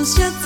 Deus te abençoe.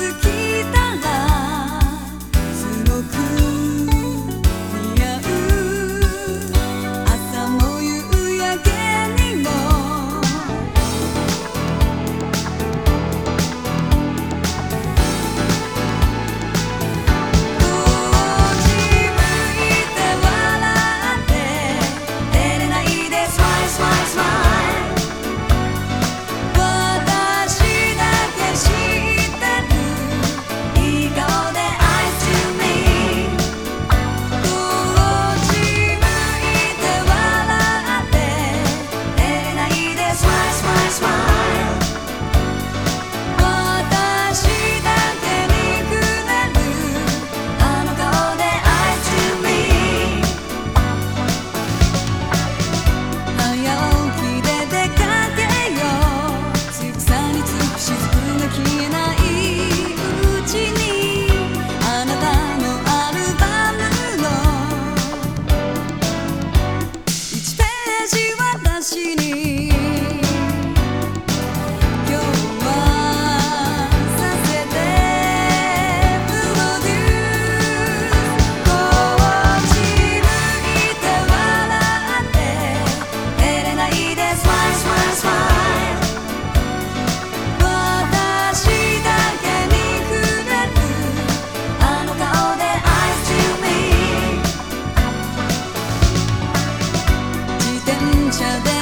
each other